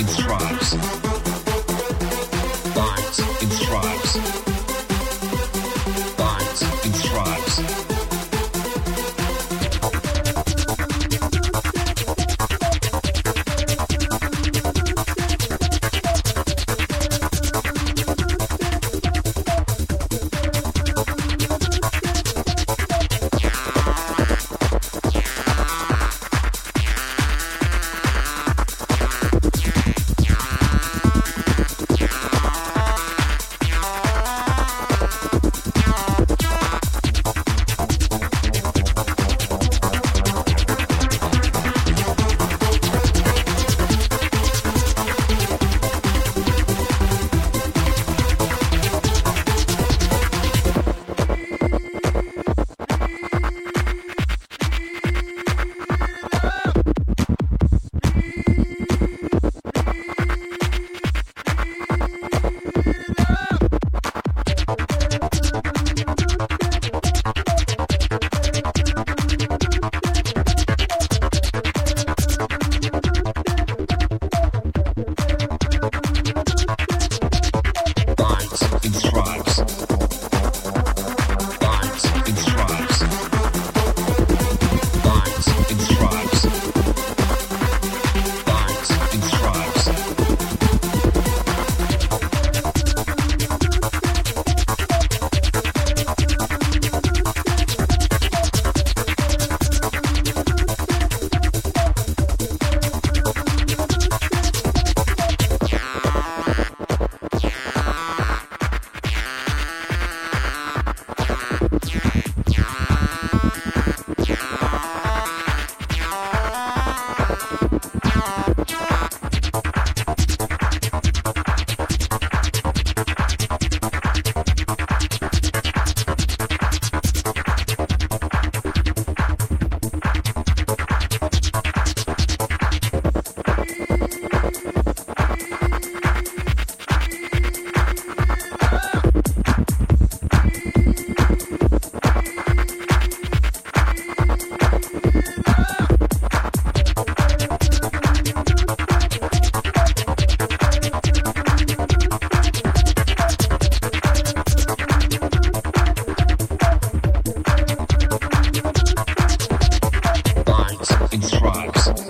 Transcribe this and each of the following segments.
in stripes. Lines in stripes.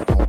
I